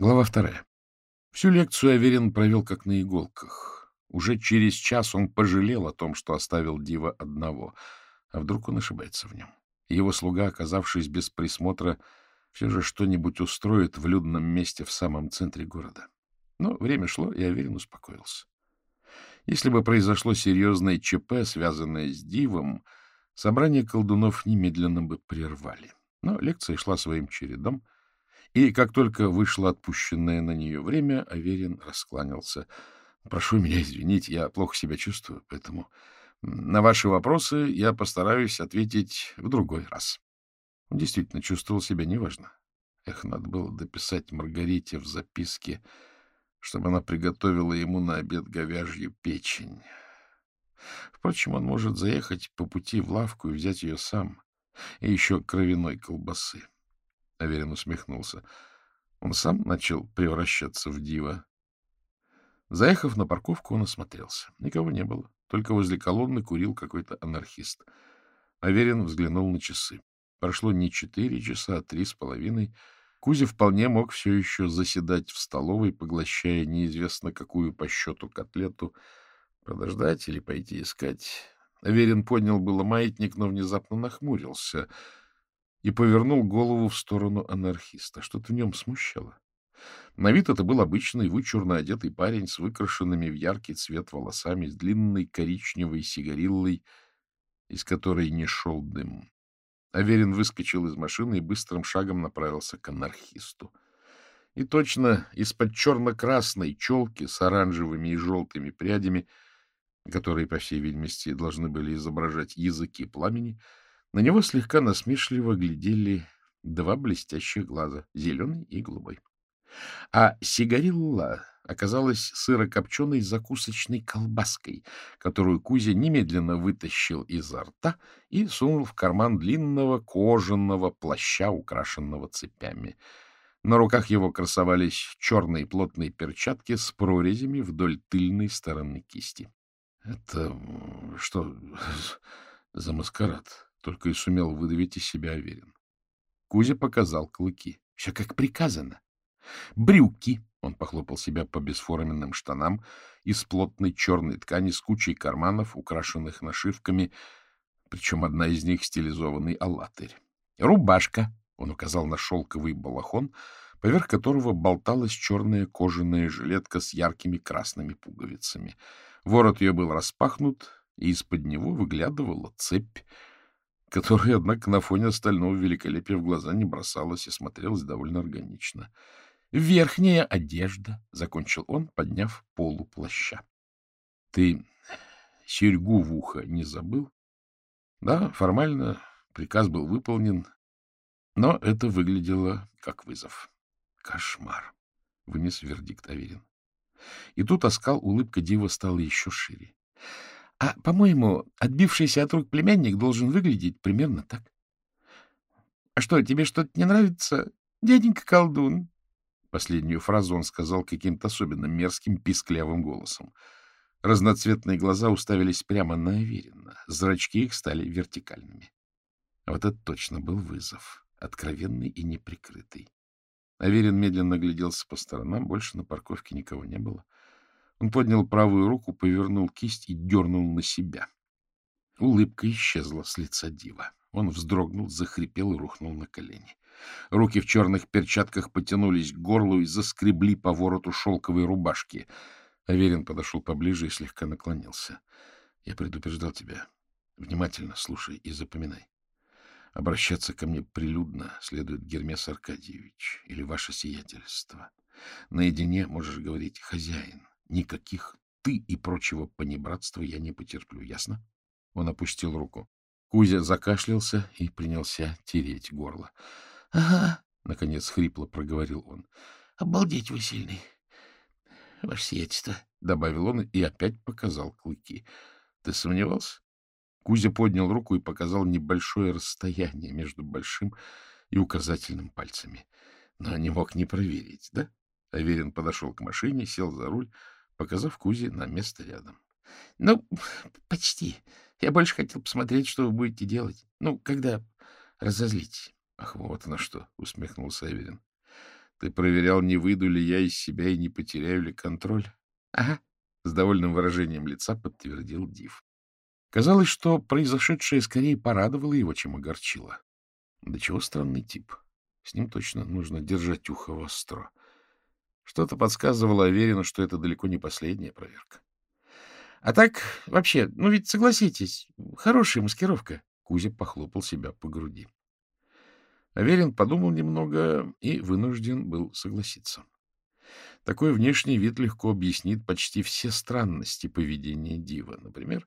Глава вторая. Всю лекцию Аверин провел как на иголках. Уже через час он пожалел о том, что оставил Дива одного. А вдруг он ошибается в нем? Его слуга, оказавшись без присмотра, все же что-нибудь устроит в людном месте в самом центре города. Но время шло, и Аверин успокоился. Если бы произошло серьезное ЧП, связанное с Дивом, собрание колдунов немедленно бы прервали. Но лекция шла своим чередом — и как только вышло отпущенное на нее время, Аверин раскланялся. — Прошу меня извинить, я плохо себя чувствую, поэтому на ваши вопросы я постараюсь ответить в другой раз. Он действительно чувствовал себя неважно. Эх, надо было дописать Маргарите в записке, чтобы она приготовила ему на обед говяжью печень. Впрочем, он может заехать по пути в лавку и взять ее сам, и еще кровяной колбасы. Аверин усмехнулся. Он сам начал превращаться в дива. Заехав на парковку, он осмотрелся. Никого не было. Только возле колонны курил какой-то анархист. Аверин взглянул на часы. Прошло не четыре часа, а три с половиной. Кузя вполне мог все еще заседать в столовой, поглощая неизвестно какую по счету котлету. Подождать или пойти искать? Аверин поднял было маятник, но внезапно нахмурился — и повернул голову в сторону анархиста. Что-то в нем смущало. На вид это был обычный вычурно одетый парень с выкрашенными в яркий цвет волосами, с длинной коричневой сигариллой, из которой не шел дым. Аверин выскочил из машины и быстрым шагом направился к анархисту. И точно из-под черно-красной челки с оранжевыми и желтыми прядями, которые, по всей видимости, должны были изображать языки пламени, — на него слегка насмешливо глядели два блестящих глаза, зеленый и голубой. А сигарилла оказалась сырокопченой закусочной колбаской, которую Кузя немедленно вытащил изо рта и сунул в карман длинного кожаного плаща, украшенного цепями. На руках его красовались черные плотные перчатки с прорезями вдоль тыльной стороны кисти. — Это что за маскарад? Только и сумел выдавить из себя Аверин. Кузя показал клыки. Все как приказано. Брюки. Он похлопал себя по бесформенным штанам из плотной черной ткани с кучей карманов, украшенных нашивками, причем одна из них стилизованный аллатырь. Рубашка. Он указал на шелковый балахон, поверх которого болталась черная кожаная жилетка с яркими красными пуговицами. Ворот ее был распахнут, и из-под него выглядывала цепь, которая, однако, на фоне остального великолепия в глаза не бросалась и смотрелась довольно органично. «Верхняя одежда», — закончил он, подняв полу плаща. «Ты серьгу в ухо не забыл?» «Да, формально приказ был выполнен, но это выглядело как вызов. Кошмар!» — вынес вердикт Аверин. И тут оскал улыбка Дива стала еще шире. А, по-моему, отбившийся от рук племянник должен выглядеть примерно так. — А что, тебе что-то не нравится, дяденька колдун? Последнюю фразу он сказал каким-то особенно мерзким, писклявым голосом. Разноцветные глаза уставились прямо на Аверина. Зрачки их стали вертикальными. А вот это точно был вызов, откровенный и неприкрытый. Аверин медленно гляделся по сторонам, больше на парковке никого не было. — он поднял правую руку, повернул кисть и дернул на себя. Улыбка исчезла с лица дива. Он вздрогнул, захрипел и рухнул на колени. Руки в черных перчатках потянулись к горлу и заскребли по вороту шелковой рубашки. Аверин подошел поближе и слегка наклонился. — Я предупреждал тебя. Внимательно слушай и запоминай. Обращаться ко мне прилюдно следует Гермес Аркадьевич или ваше сиятельство. Наедине можешь говорить «хозяин». Никаких ты и прочего понебратства я не потерплю, ясно? Он опустил руку. Кузя закашлялся и принялся тереть горло. — Ага, — наконец хрипло проговорил он. — Обалдеть вы сильный, ваше сиятельство, — добавил он и опять показал клыки. — Ты сомневался? Кузя поднял руку и показал небольшое расстояние между большим и указательным пальцами. Но не мог не проверить, да? Аверин подошел к машине, сел за руль, показав Кузе на место рядом. — Ну, почти. Я больше хотел посмотреть, что вы будете делать. Ну, когда разозлитесь. — Ах, вот на что! — усмехнулся Эверин. Ты проверял, не выйду ли я из себя и не потеряю ли контроль? — Ага, — с довольным выражением лица подтвердил Див. Казалось, что произошедшее скорее порадовало его, чем огорчило. Да чего странный тип. С ним точно нужно держать ухо востро. Что-то подсказывало Аверину, что это далеко не последняя проверка. А так, вообще, ну ведь согласитесь, хорошая маскировка. Кузя похлопал себя по груди. Аверин подумал немного и вынужден был согласиться. Такой внешний вид легко объяснит почти все странности поведения Дива. Например,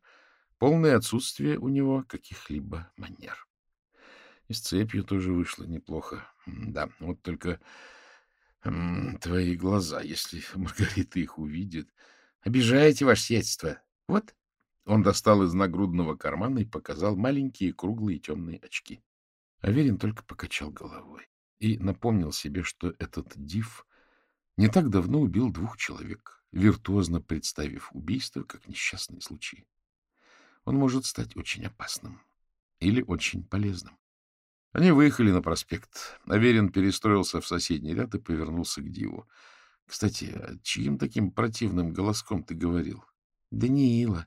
полное отсутствие у него каких-либо манер. И с цепью тоже вышло неплохо. Да, вот только твои глаза, если Маргарита их увидит. Обижаете, ваше сиятельство. Вот. Он достал из нагрудного кармана и показал маленькие круглые темные очки. Аверин только покачал головой и напомнил себе, что этот див не так давно убил двух человек, виртуозно представив убийство как несчастный случай. Он может стать очень опасным или очень полезным. Они выехали на проспект. Аверин перестроился в соседний ряд и повернулся к Диву. — Кстати, а чьим таким противным голоском ты говорил? — Даниила.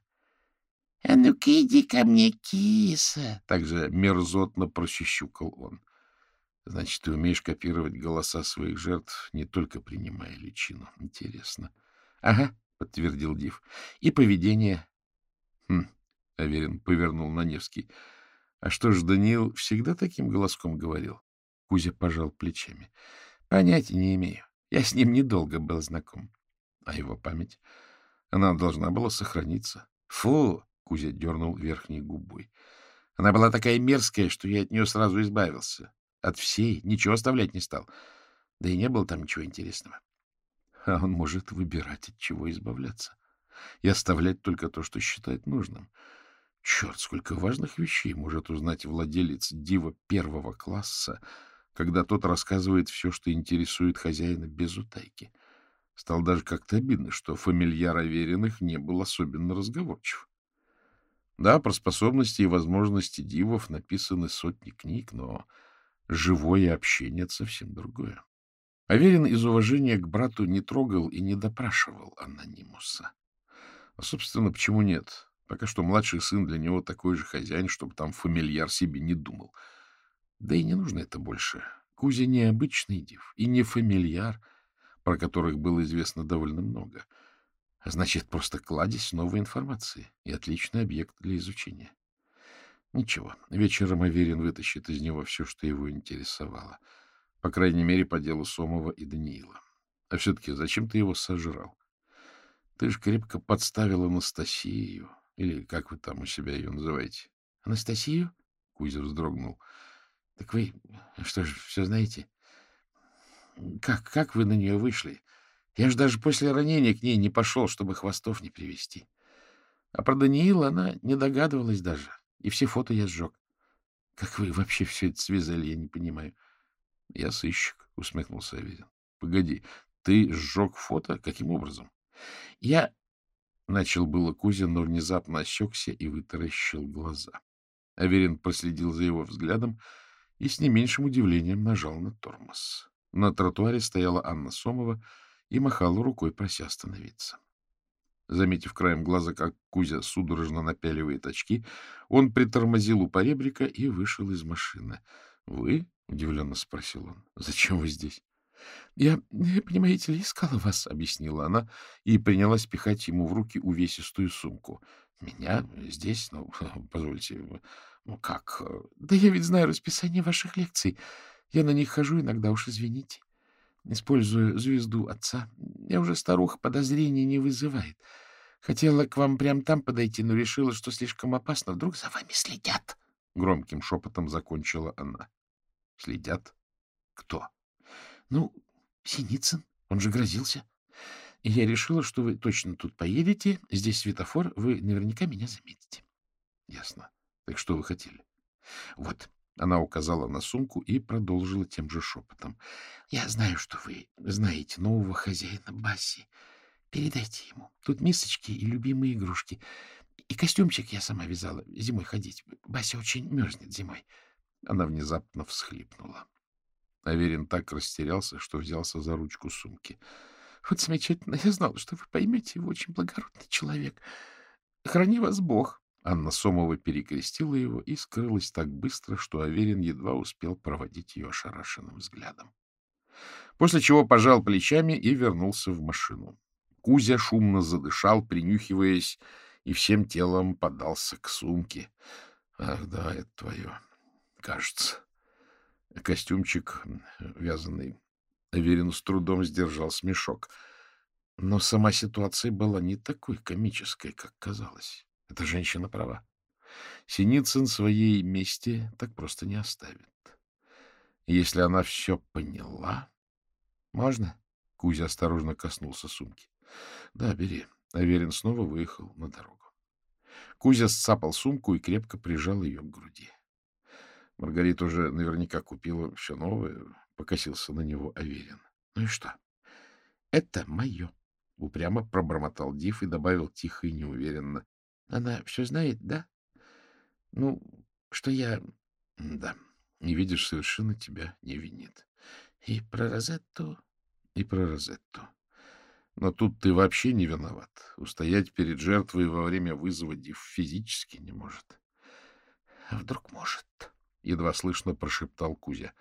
— А ну-ка иди ко мне, киса! — также мерзотно прощущукал он. — Значит, ты умеешь копировать голоса своих жертв, не только принимая личину. Интересно. — Ага, — подтвердил Див. — И поведение. — Хм, — Аверин повернул на Невский. — а что ж, Даниил всегда таким голоском говорил? Кузя пожал плечами. Понятия не имею. Я с ним недолго был знаком. А его память? Она должна была сохраниться. Фу! Кузя дернул верхней губой. Она была такая мерзкая, что я от нее сразу избавился. От всей. Ничего оставлять не стал. Да и не было там ничего интересного. А он может выбирать, от чего избавляться. И оставлять только то, что считает нужным. Черт, сколько важных вещей может узнать владелец дива первого класса, когда тот рассказывает все, что интересует хозяина без утайки. Стало даже как-то обидно, что фамильяр Авериных не был особенно разговорчив. Да, про способности и возможности дивов написаны сотни книг, но живое общение — совсем другое. Аверин из уважения к брату не трогал и не допрашивал анонимуса. А, собственно, почему нет? Пока что младший сын для него такой же хозяин, чтобы там фамильяр себе не думал. Да и не нужно это больше. Кузя не обычный див и не фамильяр, про которых было известно довольно много. А значит, просто кладезь новой информации и отличный объект для изучения. Ничего, вечером Аверин вытащит из него все, что его интересовало. По крайней мере, по делу Сомова и Даниила. А все-таки зачем ты его сожрал? Ты же крепко подставил Анастасию. Или как вы там у себя ее называете? — Анастасию? — Кузя вздрогнул. — Так вы что ж, все знаете? Как, как вы на нее вышли? Я же даже после ранения к ней не пошел, чтобы хвостов не привести. А про Даниила она не догадывалась даже. И все фото я сжег. Как вы вообще все это связали, я не понимаю. — Я сыщик, — усмехнулся Аверин. — Погоди, ты сжег фото? Каким образом? — Я Начал было Кузя, но внезапно осекся и вытаращил глаза. Аверин проследил за его взглядом и с не меньшим удивлением нажал на тормоз. На тротуаре стояла Анна Сомова и махала рукой, прося остановиться. Заметив краем глаза, как Кузя судорожно напяливает очки, он притормозил у поребрика и вышел из машины. — Вы? — удивленно спросил он. — Зачем вы здесь? — Я, понимаете ли, искала вас, — объяснила она и принялась пихать ему в руки увесистую сумку. — Меня здесь? Ну, позвольте, ну как? Да я ведь знаю расписание ваших лекций. Я на них хожу иногда, уж извините. Использую звезду отца. Я уже старуха, подозрения не вызывает. Хотела к вам прямо там подойти, но решила, что слишком опасно. Вдруг за вами следят. Громким шепотом закончила она. — Следят? Кто? Ну, Синицын, он же грозился. Я решила, что вы точно тут поедете. Здесь светофор, вы наверняка меня заметите. Ясно. Так что вы хотели? Вот. Она указала на сумку и продолжила тем же шепотом. Я знаю, что вы знаете нового хозяина Басси. Передайте ему. Тут мисочки и любимые игрушки. И костюмчик я сама вязала зимой ходить. Бася очень мерзнет зимой. Она внезапно всхлипнула. Аверин так растерялся, что взялся за ручку сумки. — Вот замечательно. Я знала, что вы поймете. Вы очень благородный человек. Храни вас Бог. Анна Сомова перекрестила его и скрылась так быстро, что Аверин едва успел проводить ее ошарашенным взглядом. После чего пожал плечами и вернулся в машину. Кузя шумно задышал, принюхиваясь, и всем телом подался к сумке. Ах, да, это твое. Кажется. Костюмчик вязаный. Аверин с трудом сдержал смешок. Но сама ситуация была не такой комической, как казалось. Эта женщина права. Синицын своей мести так просто не оставит. Если она все поняла... Можно? Кузя осторожно коснулся сумки. Да, бери. Аверин снова выехал на дорогу. Кузя сцапал сумку и крепко прижал ее к груди. Маргарита уже наверняка купила все новое, покосился на него Аверин. — Ну и что? — Это мое. Упрямо пробормотал Див и добавил тихо и неуверенно. — Она все знает, да? — Ну, что я... — Да. Не видишь, совершенно тебя не винит. — И про Розетту? — И про Розетту. Но тут ты вообще не виноват. Устоять перед жертвой во время вызова Див физически не может. — А вдруг может? — едва слышно прошептал Кузя.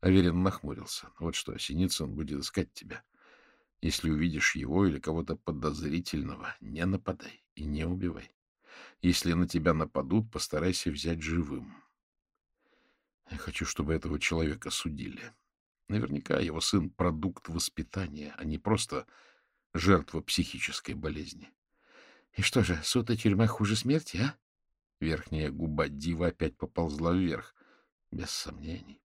Аверин нахмурился. — Вот что, Синицын будет искать тебя. Если увидишь его или кого-то подозрительного, не нападай и не убивай. Если на тебя нападут, постарайся взять живым. Я хочу, чтобы этого человека судили. Наверняка его сын — продукт воспитания, а не просто жертва психической болезни. И что же, суд и тюрьма хуже смерти, а? Верхняя губа дива опять поползла вверх. Без сомнений.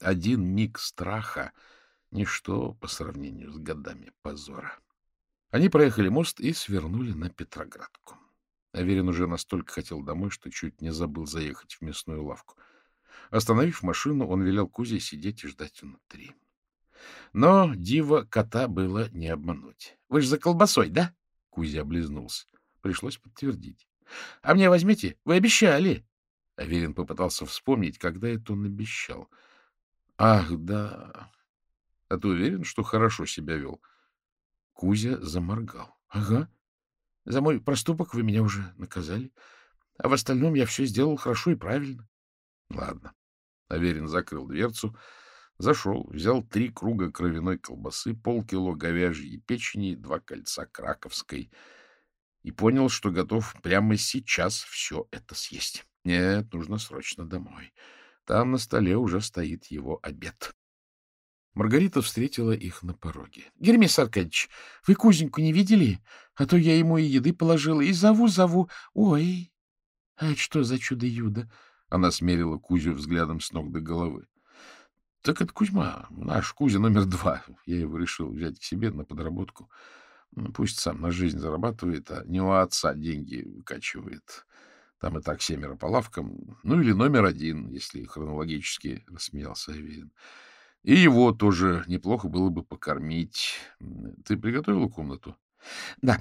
Один миг страха — ничто по сравнению с годами позора. Они проехали мост и свернули на Петроградку. Аверин уже настолько хотел домой, что чуть не забыл заехать в мясную лавку. Остановив машину, он велел Кузе сидеть и ждать внутри. Но дива кота было не обмануть. — Вы же за колбасой, да? Кузя облизнулся. Пришлось подтвердить. — А мне возьмите? Вы обещали. Аверин попытался вспомнить, когда это он обещал. — Ах, да. А ты уверен, что хорошо себя вел? Кузя заморгал. — Ага. За мой проступок вы меня уже наказали. А в остальном я все сделал хорошо и правильно. — Ладно. Аверин закрыл дверцу, Зашел, взял три круга кровяной колбасы, полкило говяжьей печени, два кольца краковской и понял, что готов прямо сейчас все это съесть. Нет, нужно срочно домой. Там на столе уже стоит его обед. Маргарита встретила их на пороге. — Гермес Аркадьевич, вы Кузеньку не видели? А то я ему и еды положила, и зову-зову. Ой, а что за чудо-юдо? Она смерила Кузю взглядом с ног до головы. Так это Кузьма, наш Кузя номер два. Я его решил взять к себе на подработку. Пусть сам на жизнь зарабатывает, а не у отца деньги выкачивает. Там и так семеро по лавкам. Ну, или номер один, если хронологически, — рассмеялся Аверин. И его тоже неплохо было бы покормить. Ты приготовила комнату? — Да,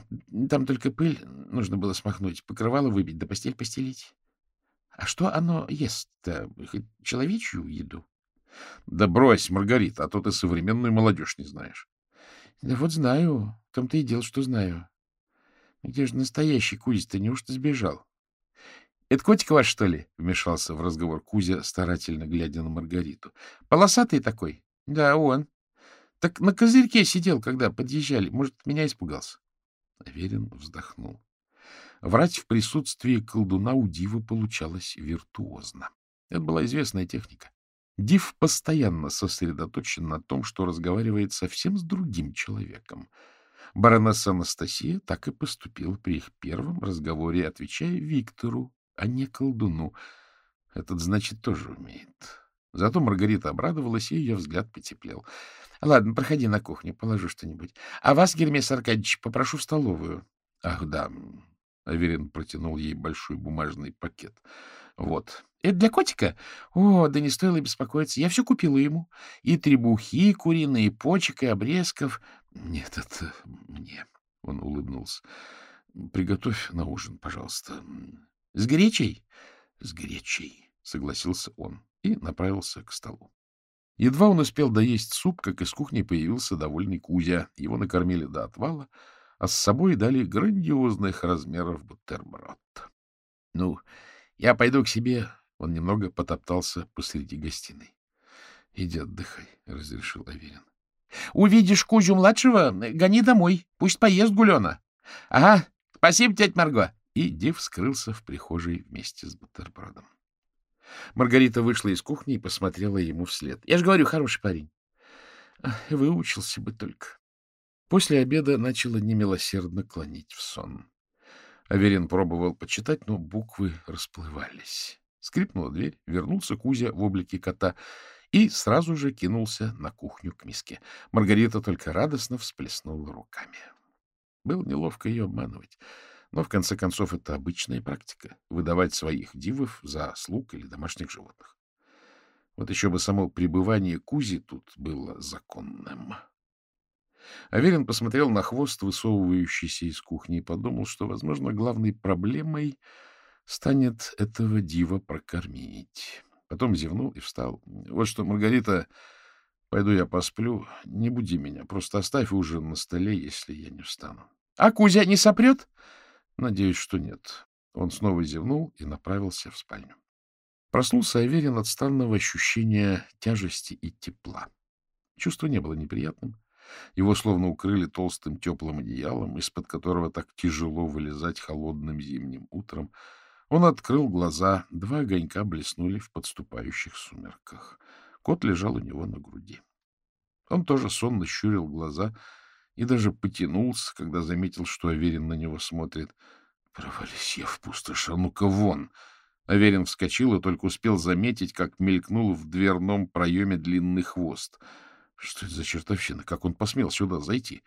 там только пыль нужно было смахнуть, покрывало выбить, да постель постелить. — А что оно ест-то? Хоть человечью еду? Да брось, Маргарита, а то ты современную молодежь не знаешь. Да вот знаю. В том-то и дело, что знаю. Где же настоящий Кузя-то? Неужто сбежал? — Это котик ваш, что ли? — вмешался в разговор Кузя, старательно глядя на Маргариту. — Полосатый такой? — Да, он. — Так на козырьке сидел, когда подъезжали. Может, меня испугался? Аверин вздохнул. Врать в присутствии колдуна у Дивы получалось виртуозно. Это была известная техника. Див постоянно сосредоточен на том, что разговаривает совсем с другим человеком. Баронесса Анастасия так и поступила при их первом разговоре, отвечая Виктору, а не колдуну. Этот, значит, тоже умеет. Зато Маргарита обрадовалась, и ее взгляд потеплел. — Ладно, проходи на кухню, положу что-нибудь. А вас, Гермес Аркадьевич, попрошу в столовую. — Ах, да. Аверин протянул ей большой бумажный пакет. Вот. Это для котика? О, да не стоило беспокоиться. Я все купила ему. И требухи куриные, и почек, и обрезков. Нет, это мне. Он улыбнулся. Приготовь на ужин, пожалуйста. С гречей? С гречей, согласился он и направился к столу. Едва он успел доесть суп, как из кухни появился довольный Кузя. Его накормили до отвала, а с собой дали грандиозных размеров бутерброд. — Ну, я пойду к себе. Он немного потоптался посреди гостиной. — Иди отдыхай, — разрешил Аверин. — Увидишь Кузю-младшего, гони домой. Пусть поест гулена. — Ага, спасибо, тетя Марго. И Див скрылся в прихожей вместе с бутербродом. Маргарита вышла из кухни и посмотрела ему вслед. — Я же говорю, хороший парень. — Выучился бы только. После обеда начала немилосердно клонить в сон. Аверин пробовал почитать, но буквы расплывались. Скрипнула дверь, вернулся Кузя в облике кота и сразу же кинулся на кухню к миске. Маргарита только радостно всплеснула руками. Было неловко ее обманывать. Но, в конце концов, это обычная практика — выдавать своих дивов за слуг или домашних животных. Вот еще бы само пребывание Кузи тут было законным. Аверин посмотрел на хвост, высовывающийся из кухни, и подумал, что, возможно, главной проблемой станет этого дива прокормить. Потом зевнул и встал. — Вот что, Маргарита, пойду я посплю. Не буди меня, просто оставь ужин на столе, если я не встану. — А Кузя не сопрет? — Надеюсь, что нет. Он снова зевнул и направился в спальню. Проснулся Аверин от странного ощущения тяжести и тепла. Чувство не было неприятным. Его словно укрыли толстым теплым одеялом, из-под которого так тяжело вылезать холодным зимним утром. Он открыл глаза, два огонька блеснули в подступающих сумерках. Кот лежал у него на груди. Он тоже сонно щурил глаза — и даже потянулся, когда заметил, что Аверин на него смотрит. «Провались я в пустошь, а ну-ка вон!» Аверин вскочил и только успел заметить, как мелькнул в дверном проеме длинный хвост. Что это за чертовщина? Как он посмел сюда зайти?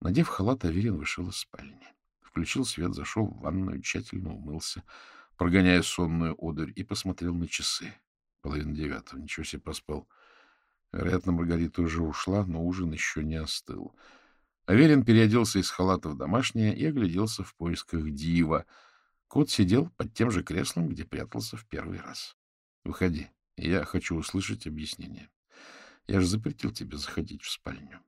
Надев халат, Аверин вышел из спальни. Включил свет, зашел в ванную, тщательно умылся, прогоняя сонную одурь, и посмотрел на часы. Половина девятого. Ничего себе поспал. Вероятно, Маргарита уже ушла, но ужин еще не остыл. Аверин переоделся из халата в домашнее и огляделся в поисках дива. Кот сидел под тем же креслом, где прятался в первый раз. — Выходи, я хочу услышать объяснение. Я же запретил тебе заходить в спальню.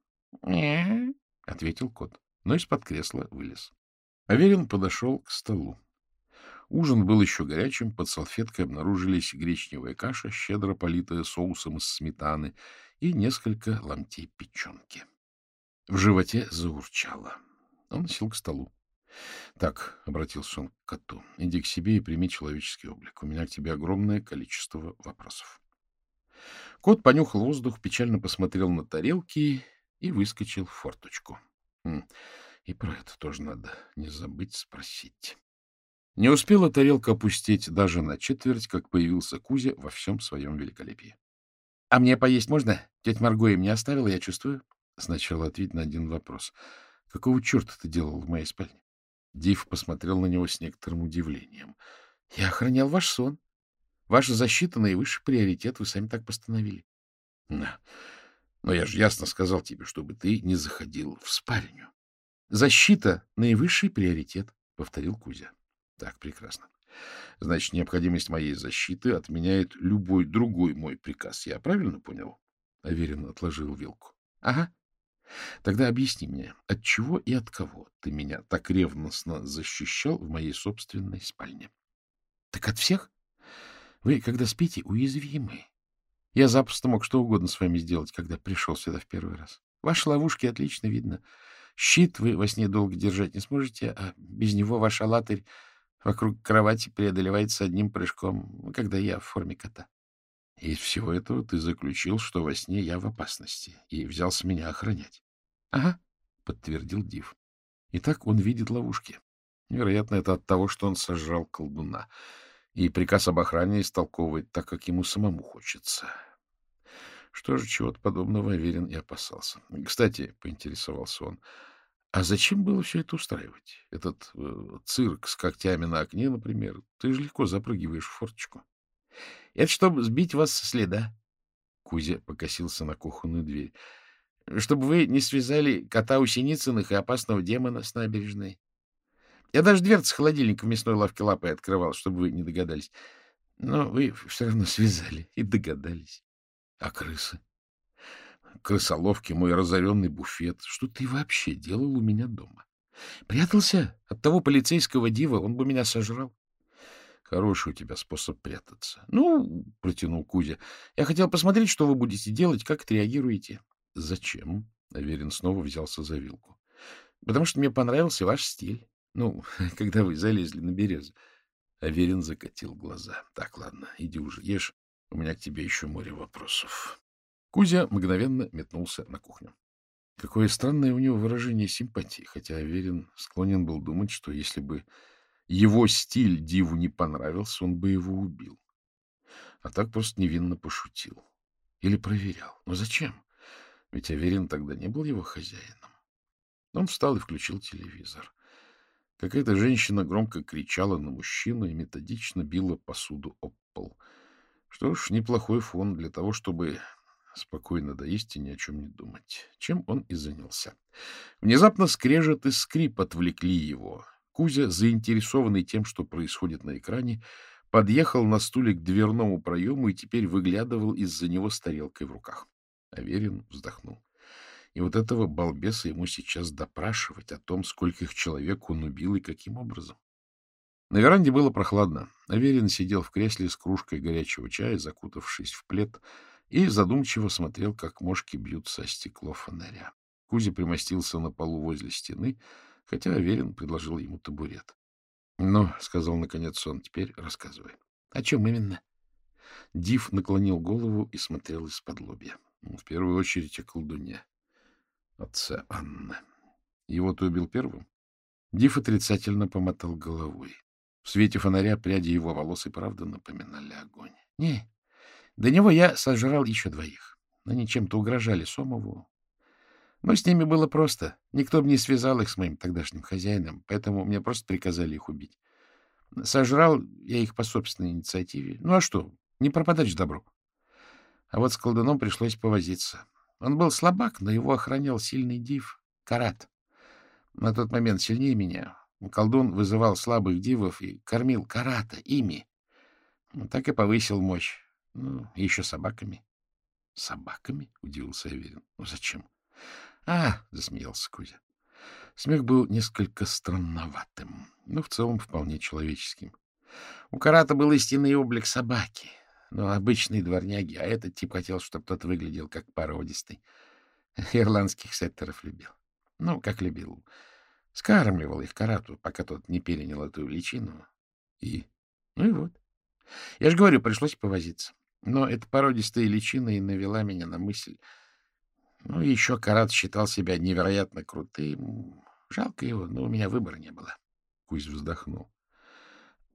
— ответил кот, но из-под кресла вылез. Аверин подошел к столу. Ужин был еще горячим, под салфеткой обнаружились гречневая каша, щедро политая соусом из сметаны, и несколько ломтей печенки. В животе заурчало. Он сел к столу. — Так, — обратился он к коту, — иди к себе и прими человеческий облик. У меня к тебе огромное количество вопросов. Кот понюхал воздух, печально посмотрел на тарелки и выскочил в форточку. Хм, и про это тоже надо не забыть спросить. Не успела тарелка опустить даже на четверть, как появился Кузя во всем своем великолепии. — А мне поесть можно? Тетя Марго мне оставила, я чувствую. Сначала ответь на один вопрос. Какого черта ты делал в моей спальне? Див посмотрел на него с некоторым удивлением. — Я охранял ваш сон. Ваша защита — наивысший приоритет, вы сами так постановили. — Да. Но я же ясно сказал тебе, чтобы ты не заходил в спальню. — Защита — наивысший приоритет, — повторил Кузя. — Так, прекрасно. Значит, необходимость моей защиты отменяет любой другой мой приказ. Я правильно понял? Аверин отложил вилку. — Ага. Тогда объясни мне, от чего и от кого ты меня так ревностно защищал в моей собственной спальне? — Так от всех? Вы, когда спите, уязвимы. Я запросто мог что угодно с вами сделать, когда пришел сюда в первый раз. Ваши ловушки отлично видно. Щит вы во сне долго держать не сможете, а без него ваш алатырь вокруг кровати преодолевается одним прыжком, когда я в форме кота. Из всего этого ты заключил, что во сне я в опасности, и взялся меня охранять. — Ага, — подтвердил Див. И так он видит ловушки. Вероятно, это от того, что он сожрал колдуна. И приказ об охране истолковывает так, как ему самому хочется. Что же, чего-то подобного Аверин и опасался. Кстати, — поинтересовался он, — а зачем было все это устраивать? Этот э, цирк с когтями на окне, например. Ты же легко запрыгиваешь в форточку. — Это чтобы сбить вас со следа. Кузя покосился на кухонную дверь. — Чтобы вы не связали кота у Синицыных и опасного демона с набережной. Я даже дверцы холодильника в мясной лавке лапой открывал, чтобы вы не догадались. Но вы все равно связали и догадались. А крысы? Крысоловки, мой разоренный буфет. Что ты вообще делал у меня дома? Прятался? От того полицейского дива он бы меня сожрал. Хороший у тебя способ прятаться. Ну, протянул Кузя. Я хотел посмотреть, что вы будете делать, как отреагируете. Зачем? Аверин снова взялся за вилку. Потому что мне понравился ваш стиль. Ну, когда вы залезли на березу. Аверин закатил глаза. Так, ладно, иди уже ешь. У меня к тебе еще море вопросов. Кузя мгновенно метнулся на кухню. Какое странное у него выражение симпатии, хотя Аверин склонен был думать, что если бы его стиль Диву не понравился, он бы его убил. А так просто невинно пошутил. Или проверял. Но зачем? Ведь Аверин тогда не был его хозяином. Он встал и включил телевизор. Какая-то женщина громко кричала на мужчину и методично била посуду об пол. Что ж, неплохой фон для того, чтобы спокойно доесть и ни о чем не думать. Чем он и занялся. Внезапно скрежет и скрип отвлекли его. Кузя, заинтересованный тем, что происходит на экране, подъехал на стуле к дверному проему и теперь выглядывал из-за него с тарелкой в руках. Аверин вздохнул. И вот этого балбеса ему сейчас допрашивать о том, скольких человек он убил и каким образом. На веранде было прохладно. Аверин сидел в кресле с кружкой горячего чая, закутавшись в плед, и задумчиво смотрел, как мошки бьются о стекло фонаря. Кузя примостился на полу возле стены, хотя Аверин предложил ему табурет. — Ну, — сказал наконец он, — теперь рассказывай. — О чем именно? Див наклонил голову и смотрел из-под лобья. В первую очередь о колдуне. Отца Анны. Его ты убил первым? Див отрицательно помотал головой. В свете фонаря пряди его волос и правда напоминали огонь. — Не, до него я сожрал еще двоих. Они чем-то угрожали Сомову, но с ними было просто. Никто бы не связал их с моим тогдашним хозяином, поэтому мне просто приказали их убить. Сожрал я их по собственной инициативе. Ну а что, не пропадать же добру. А вот с колдуном пришлось повозиться. Он был слабак, но его охранял сильный див, Карат. На тот момент сильнее меня. Колдун вызывал слабых дивов и кормил Карата ими. Так и повысил мощь. Ну, еще собаками. — Собаками? — удивился Аверин. — Ну, зачем? —— А, — засмеялся Кузя. Смех был несколько странноватым, но в целом вполне человеческим. У Карата был истинный облик собаки, но обычной дворняги, а этот тип хотел, чтобы тот выглядел как породистый. Ирландских сеттеров любил. Ну, как любил. Скармливал их Карату, пока тот не перенял эту личину. И... Ну и вот. Я же говорю, пришлось повозиться. Но эта породистая личина и навела меня на мысль ну, еще Карат считал себя невероятно крутым. Жалко его, но у меня выбора не было. Кузь вздохнул.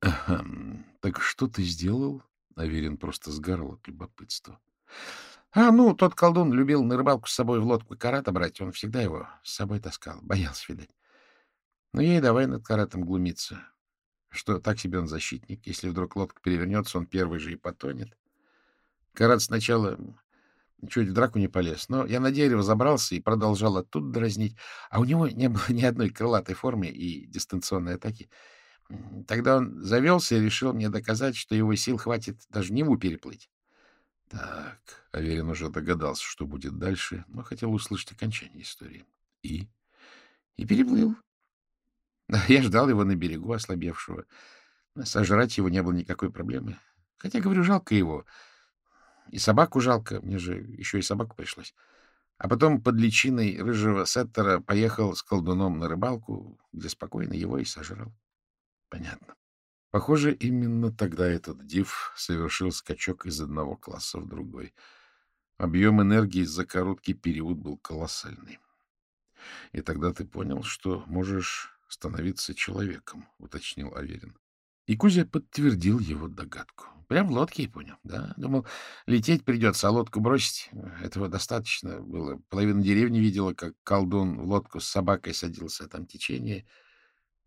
— Так что ты сделал? Аверин просто сгорал от любопытства. — А, ну, тот колдун любил на рыбалку с собой в лодку карата брать. Он всегда его с собой таскал. Боялся, видать. Ну, я и давай над каратом глумиться. Что так себе он защитник. Если вдруг лодка перевернется, он первый же и потонет. Карат сначала чуть в драку не полез. Но я на дерево забрался и продолжал оттуда дразнить. А у него не было ни одной крылатой формы и дистанционной атаки. Тогда он завелся и решил мне доказать, что его сил хватит даже Неву переплыть. Так, Аверин уже догадался, что будет дальше, но хотел услышать окончание истории. И? И переплыл. Я ждал его на берегу, ослабевшего. Сожрать его не было никакой проблемы. Хотя, говорю, жалко его. И собаку жалко, мне же еще и собаку пришлось. А потом под личиной рыжего сеттера поехал с колдуном на рыбалку, где спокойно его и сожрал. Понятно. Похоже, именно тогда этот див совершил скачок из одного класса в другой. Объем энергии за короткий период был колоссальный. И тогда ты понял, что можешь становиться человеком, — уточнил Аверин. И Кузя подтвердил его догадку. Прям в лодке и понял, да. Думал, лететь придется, а лодку бросить. Этого достаточно было. Половина деревни видела, как колдун в лодку с собакой садился, а там течение.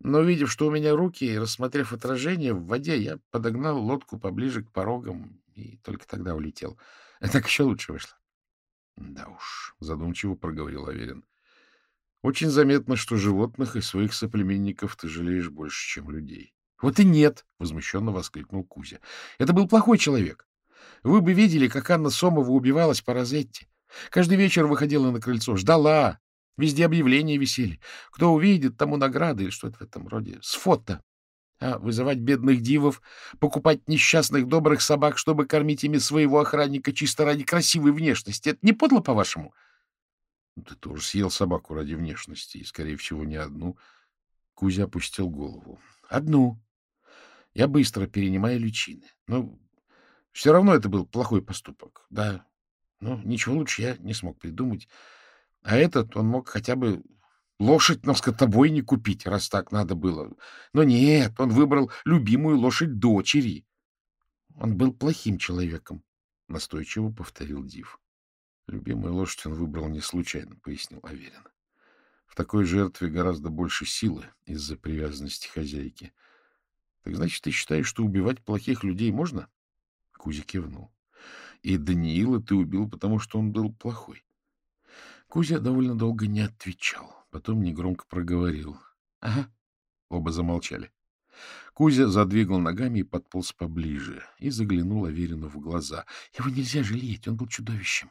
Но, увидев, что у меня руки, и рассмотрев отражение в воде, я подогнал лодку поближе к порогам и только тогда улетел. Так еще лучше вышло. — Да уж, — задумчиво проговорил Аверин. — Очень заметно, что животных и своих соплеменников ты жалеешь больше, чем людей. — Вот и нет, — возмущенно воскликнул Кузя. — Это был плохой человек. Вы бы видели, как Анна Сомова убивалась по Розетте. Каждый вечер выходила на крыльцо, ждала. Везде объявления висели. Кто увидит, тому награды или что-то в этом роде. С фото. А вызывать бедных дивов, покупать несчастных добрых собак, чтобы кормить ими своего охранника чисто ради красивой внешности. Это не подло, по-вашему? Ты тоже съел собаку ради внешности, и, скорее всего, не одну. Кузя опустил голову. Одну. Я быстро перенимаю личины. Но все равно это был плохой поступок. Да, но ничего лучше я не смог придумать. А этот, он мог хотя бы лошадь на скотобойне купить, раз так надо было. Но нет, он выбрал любимую лошадь дочери. Он был плохим человеком, — настойчиво повторил Див. Любимую лошадь он выбрал не случайно, — пояснил Аверин. В такой жертве гораздо больше силы из-за привязанности хозяйки. Так значит, ты считаешь, что убивать плохих людей можно? Кузя кивнул. И Даниила ты убил, потому что он был плохой. Кузя довольно долго не отвечал, потом негромко проговорил. — Ага. Оба замолчали. Кузя задвигал ногами и подполз поближе и заглянул Аверину в глаза. Его нельзя жалеть, он был чудовищем.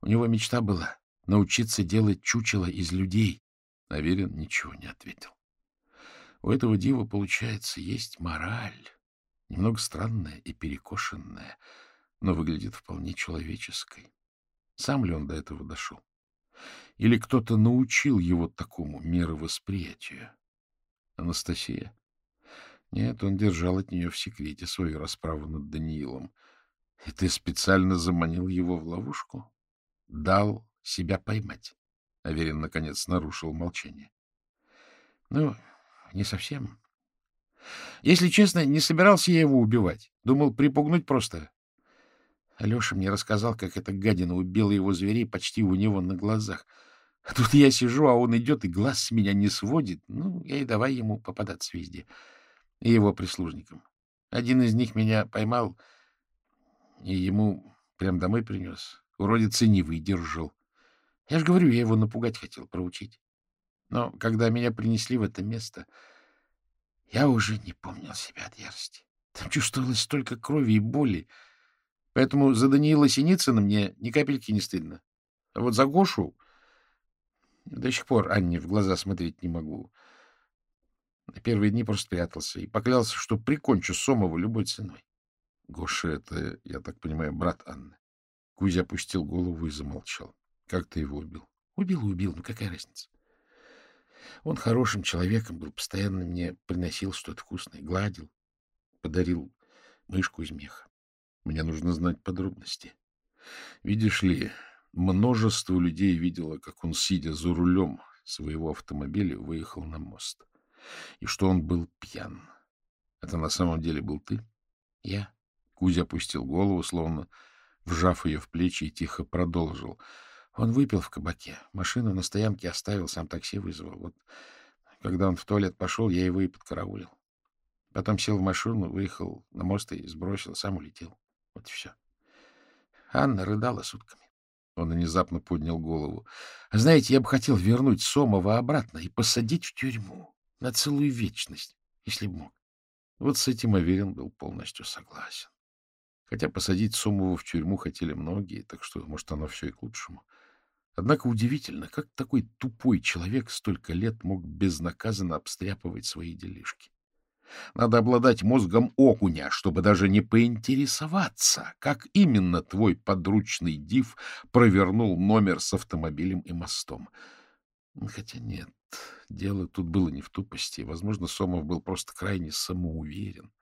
У него мечта была научиться делать чучело из людей. Аверин ничего не ответил. У этого дива, получается, есть мораль, немного странная и перекошенная, но выглядит вполне человеческой. Сам ли он до этого дошел? Или кто-то научил его такому мировосприятию? Анастасия? Нет, он держал от нее в секрете свою расправу над Даниилом. И ты специально заманил его в ловушку? Дал себя поймать? Аверин, наконец, нарушил молчание. Ну, не совсем. Если честно, не собирался я его убивать. Думал припугнуть просто. Алеша мне рассказал, как эта гадина убила его зверей почти у него на глазах. А тут я сижу, а он идет и глаз с меня не сводит. Ну, я и давай ему попадаться везде. И его прислужникам. Один из них меня поймал и ему прям домой принес. Уродец не выдержал. Я же говорю, я его напугать хотел, проучить. Но когда меня принесли в это место, я уже не помнил себя от ярости. Там чувствовалось столько крови и боли, Поэтому за Даниила Синицына мне ни капельки не стыдно. А вот за Гошу до сих пор Анне в глаза смотреть не могу. На первые дни просто прятался и поклялся, что прикончу Сомову любой ценой. Гоша — это, я так понимаю, брат Анны. Кузя опустил голову и замолчал. Как ты его убил? Убил и убил, ну какая разница? Он хорошим человеком был, постоянно мне приносил что-то вкусное, гладил, подарил мышку из меха. Мне нужно знать подробности. Видишь ли, множество людей видело, как он, сидя за рулем своего автомобиля, выехал на мост. И что он был пьян. Это на самом деле был ты? Я. Кузя опустил голову, словно вжав ее в плечи, и тихо продолжил. Он выпил в кабаке. Машину на стоянке оставил, сам такси вызвал. Вот когда он в туалет пошел, я его и подкараулил. Потом сел в машину, выехал на мост и сбросил, сам улетел. Вот и все. Анна рыдала сутками. Он внезапно поднял голову. — Знаете, я бы хотел вернуть Сомова обратно и посадить в тюрьму на целую вечность, если бы мог. Вот с этим Аверин был полностью согласен. Хотя посадить Сомова в тюрьму хотели многие, так что, может, оно все и к лучшему. Однако удивительно, как такой тупой человек столько лет мог безнаказанно обстряпывать свои делишки. Надо обладать мозгом окуня, чтобы даже не поинтересоваться, как именно твой подручный див провернул номер с автомобилем и мостом. Хотя нет, дело тут было не в тупости. Возможно, Сомов был просто крайне самоуверен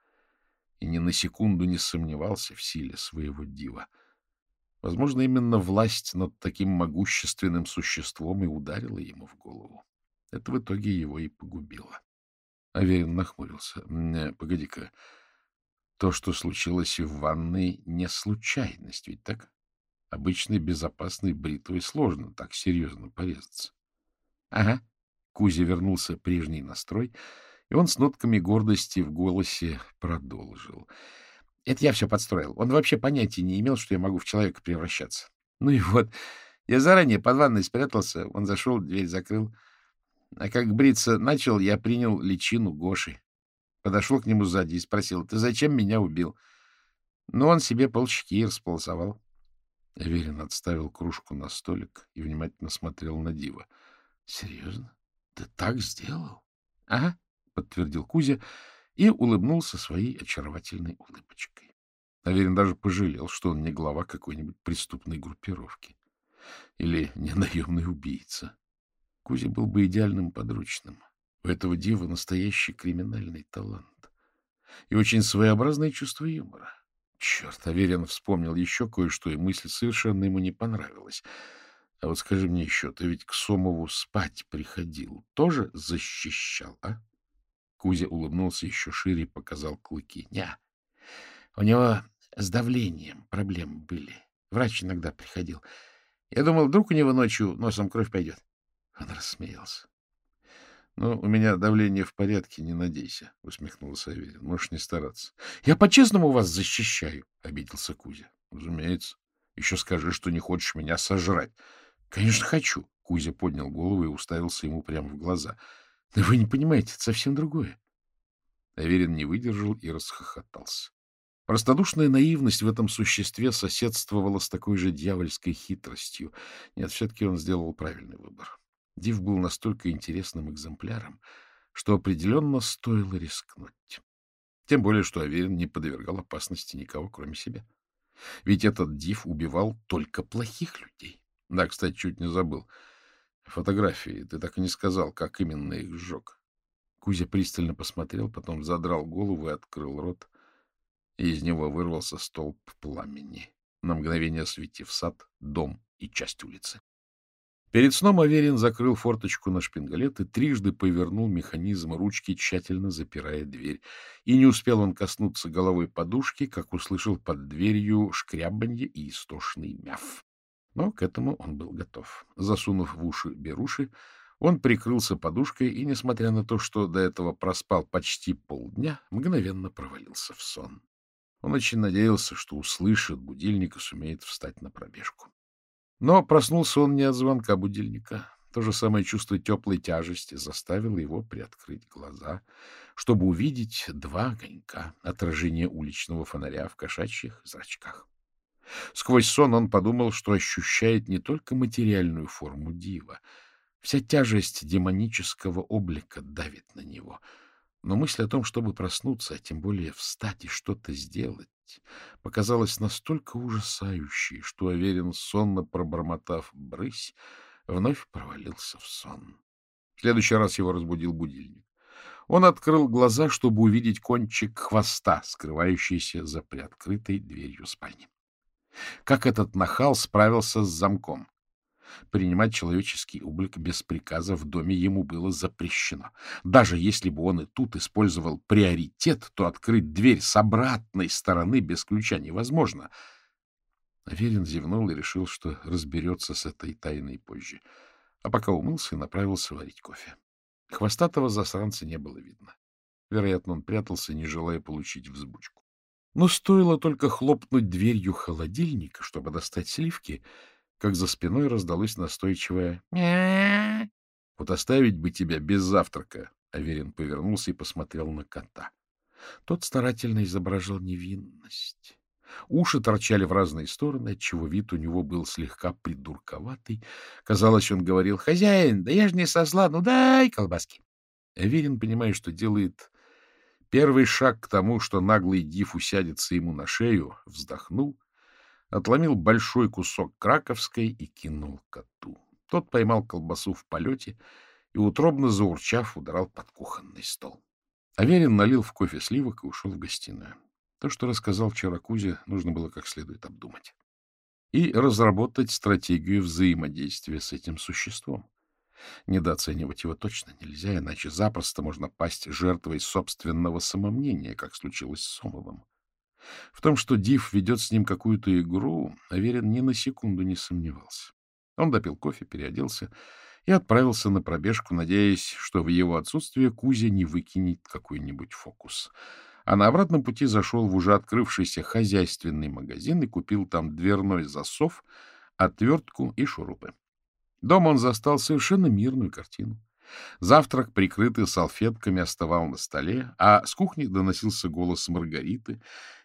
и ни на секунду не сомневался в силе своего дива. Возможно, именно власть над таким могущественным существом и ударила ему в голову. Это в итоге его и погубило. Аверин нахмурился. Погоди-ка. То, что случилось в ванной, не случайность, ведь так? Обычной безопасной бритвой сложно так серьезно порезаться. — Ага. Кузя вернулся прежний настрой, и он с нотками гордости в голосе продолжил. — Это я все подстроил. Он вообще понятия не имел, что я могу в человека превращаться. Ну и вот, я заранее под ванной спрятался, он зашел, дверь закрыл. А как бриться начал, я принял личину Гоши. Подошел к нему сзади и спросил, ты зачем меня убил? Но он себе полчки располосовал. Аверин отставил кружку на столик и внимательно смотрел на Дива. — Серьезно? Ты так сделал? — Ага, — подтвердил Кузя и улыбнулся своей очаровательной улыбочкой. Аверин даже пожалел, что он не глава какой-нибудь преступной группировки или не наемный убийца. Кузя был бы идеальным подручным. У этого дива настоящий криминальный талант и очень своеобразное чувство юмора. Черт, Аверин вспомнил еще кое-что, и мысль совершенно ему не понравилась. А вот скажи мне еще, ты ведь к Сомову спать приходил, тоже защищал, а? Кузя улыбнулся еще шире и показал клыки. — Не, у него с давлением проблемы были. Врач иногда приходил. Я думал, вдруг у него ночью носом кровь пойдет. Он рассмеялся. — Ну, у меня давление в порядке, не надейся, — усмехнулся Аверин. — Можешь не стараться. — Я по-честному вас защищаю, — обиделся Кузя. — Разумеется. Еще скажи, что не хочешь меня сожрать. — Конечно, хочу. Кузя поднял голову и уставился ему прямо в глаза. — вы не понимаете, это совсем другое. Аверин не выдержал и расхохотался. Простодушная наивность в этом существе соседствовала с такой же дьявольской хитростью. Нет, все-таки он сделал правильный выбор. Див был настолько интересным экземпляром, что определенно стоило рискнуть. Тем более, что Аверин не подвергал опасности никого, кроме себя. Ведь этот Див убивал только плохих людей. Да, кстати, чуть не забыл. Фотографии. Ты так и не сказал, как именно их сжег. Кузя пристально посмотрел, потом задрал голову и открыл рот, и из него вырвался столб пламени, на мгновение осветив сад, дом и часть улицы. Перед сном Аверин закрыл форточку на шпингалет и трижды повернул механизм ручки, тщательно запирая дверь. И не успел он коснуться головой подушки, как услышал под дверью шкрябанье и истошный мяв. Но к этому он был готов. Засунув в уши беруши, он прикрылся подушкой и, несмотря на то, что до этого проспал почти полдня, мгновенно провалился в сон. Он очень надеялся, что услышит будильник и сумеет встать на пробежку. Но проснулся он не от звонка будильника. То же самое чувство теплой тяжести заставило его приоткрыть глаза, чтобы увидеть два огонька, отражение уличного фонаря в кошачьих зрачках. Сквозь сон он подумал, что ощущает не только материальную форму дива. Вся тяжесть демонического облика давит на него — но мысль о том, чтобы проснуться, а тем более встать и что-то сделать, показалась настолько ужасающей, что Аверин, сонно пробормотав «брысь», вновь провалился в сон. В следующий раз его разбудил будильник. Он открыл глаза, чтобы увидеть кончик хвоста, скрывающийся за приоткрытой дверью спальни. Как этот нахал справился с замком? Принимать человеческий облик без приказа в доме ему было запрещено. Даже если бы он и тут использовал приоритет, то открыть дверь с обратной стороны без ключа невозможно. Аверин зевнул и решил, что разберется с этой тайной позже. А пока умылся и направился варить кофе. Хвостатого засранца не было видно. Вероятно, он прятался, не желая получить взбучку. Но стоило только хлопнуть дверью холодильника, чтобы достать сливки — как за спиной раздалось настойчивое. «Вот оставить бы тебя без завтрака!» Аверин повернулся и посмотрел на кота. Тот старательно изображал невинность. Уши торчали в разные стороны, отчего вид у него был слегка придурковатый. Казалось, он говорил «Хозяин, да я же не со зла, ну дай колбаски!» Аверин, понимая, что делает первый шаг к тому, что наглый див усядется ему на шею, вздохнул отломил большой кусок краковской и кинул коту. Тот поймал колбасу в полете и, утробно заурчав, удрал под кухонный стол. Аверин налил в кофе сливок и ушел в гостиную. То, что рассказал вчера Кузя, нужно было как следует обдумать. И разработать стратегию взаимодействия с этим существом. Недооценивать его точно нельзя, иначе запросто можно пасть жертвой собственного самомнения, как случилось с Сомовым. В том, что Див ведет с ним какую-то игру, Аверин ни на секунду не сомневался. Он допил кофе, переоделся и отправился на пробежку, надеясь, что в его отсутствие Кузя не выкинет какой-нибудь фокус. А на обратном пути зашел в уже открывшийся хозяйственный магазин и купил там дверной засов, отвертку и шурупы. Дома он застал совершенно мирную картину. Завтрак, прикрытый салфетками, оставал на столе, а с кухни доносился голос Маргариты,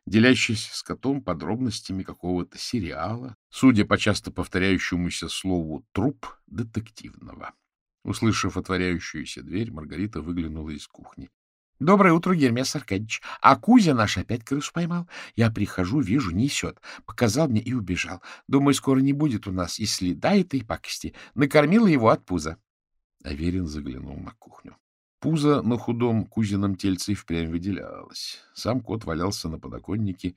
делящийся с котом подробностями какого-то сериала, судя по часто повторяющемуся слову «труп» детективного. Услышав отворяющуюся дверь, Маргарита выглянула из кухни. — Доброе утро, Гермес Аркадьевич. А Кузя наш опять крысу поймал. Я прихожу, вижу, несет. Показал мне и убежал. Думаю, скоро не будет у нас и следа этой пакости. Накормила его от пуза. Аверин заглянул на кухню. Пузо на худом кузином тельце впрямь выделялось. Сам кот валялся на подоконнике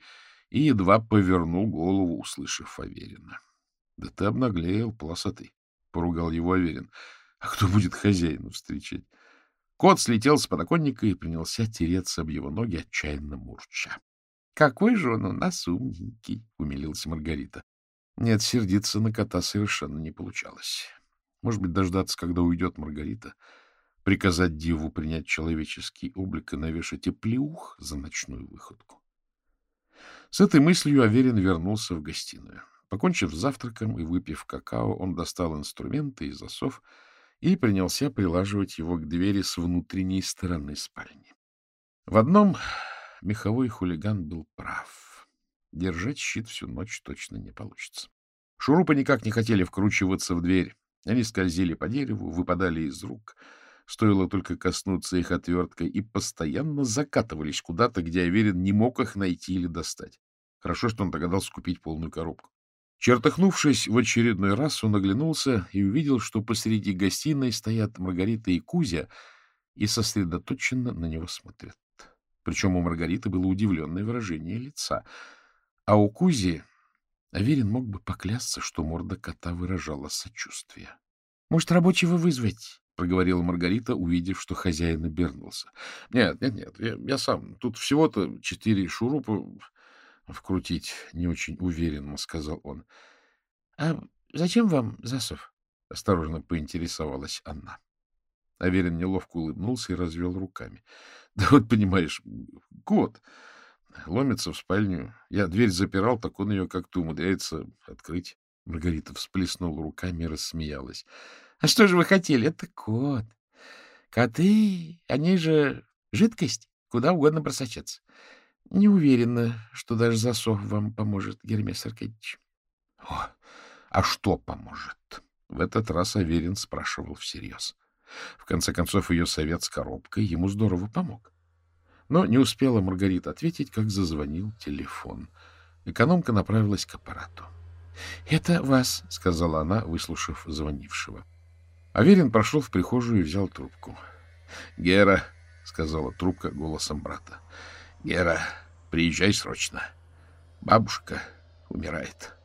и едва повернул голову, услышав Аверина. — Да ты обнаглел, полосатый, — поругал его Аверин. — А кто будет хозяину встречать? Кот слетел с подоконника и принялся тереться об его ноги, отчаянно мурча. — Какой же он у нас умненький! — умилилась Маргарита. Нет, сердиться на кота совершенно не получалось. Может быть, дождаться, когда уйдет Маргарита, приказать Диву принять человеческий облик и навешать оплеух за ночную выходку. С этой мыслью Аверин вернулся в гостиную. Покончив с завтраком и выпив какао, он достал инструменты и засов и принялся прилаживать его к двери с внутренней стороны спальни. В одном меховой хулиган был прав. Держать щит всю ночь точно не получится. Шурупы никак не хотели вкручиваться в дверь. Они скользили по дереву, выпадали из рук, стоило только коснуться их отверткой, и постоянно закатывались куда-то, где Аверин не мог их найти или достать. Хорошо, что он догадался купить полную коробку. Чертыхнувшись в очередной раз, он оглянулся и увидел, что посреди гостиной стоят Маргарита и Кузя и сосредоточенно на него смотрят. Причем у Маргариты было удивленное выражение лица, а у Кузи Аверин мог бы поклясться, что морда кота выражала сочувствие. — Может, рабочего вызвать? — проговорила Маргарита, увидев, что хозяин обернулся. — Нет, нет, нет, я, я сам. Тут всего-то четыре шурупа вкрутить не очень уверенно, — сказал он. — А зачем вам засов? — осторожно поинтересовалась она. Аверин неловко улыбнулся и развел руками. — Да вот, понимаешь, кот ломится в спальню. Я дверь запирал, так он ее как-то умудряется открыть. Маргарита всплеснула руками и рассмеялась. — А что же вы хотели? Это кот. Коты, они же жидкость, куда угодно просочатся. Не уверена, что даже засов вам поможет, Гермес Аркадьевич. — О, а что поможет? В этот раз Аверин спрашивал всерьез. В конце концов, ее совет с коробкой ему здорово помог. Но не успела Маргарита ответить, как зазвонил телефон. Экономка направилась к аппарату. — Это вас, — сказала она, выслушав звонившего. Аверин прошел в прихожую и взял трубку. — Гера, — сказала трубка голосом брата, — Гера, приезжай срочно. Бабушка умирает. —